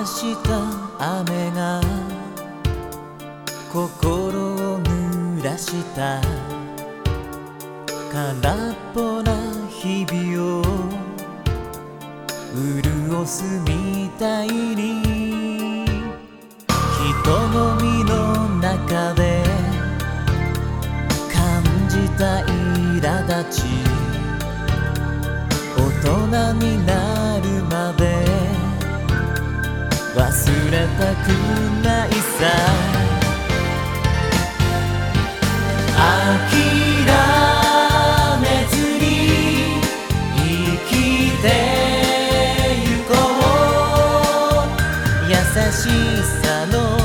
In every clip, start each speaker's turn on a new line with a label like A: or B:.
A: らした雨が心を濡らした空っぽな日々を潤すみたいに人混みの中で感じた苛立ち大人になるまで忘れたくないさ。諦めずに生きてゆこう。優しさの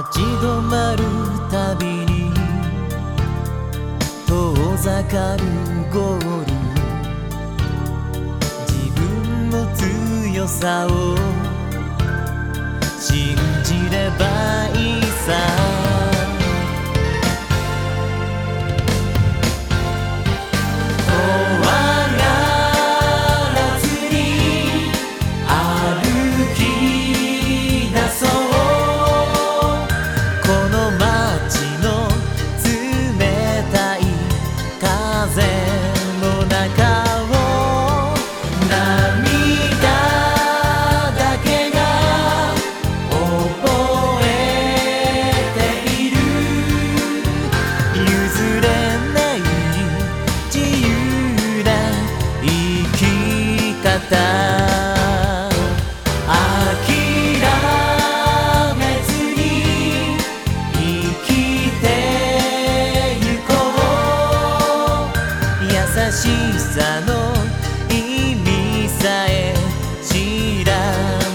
A: 立ち止まるたびに遠ざかるゴール自分の強さを信じればいいさ。風さの意味さえ知ら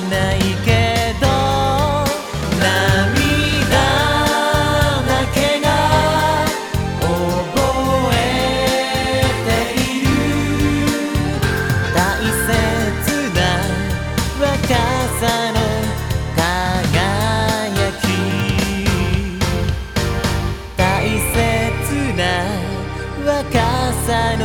A: ないけど涙だけが覚えている。大切な若さの輝き。大切な若さの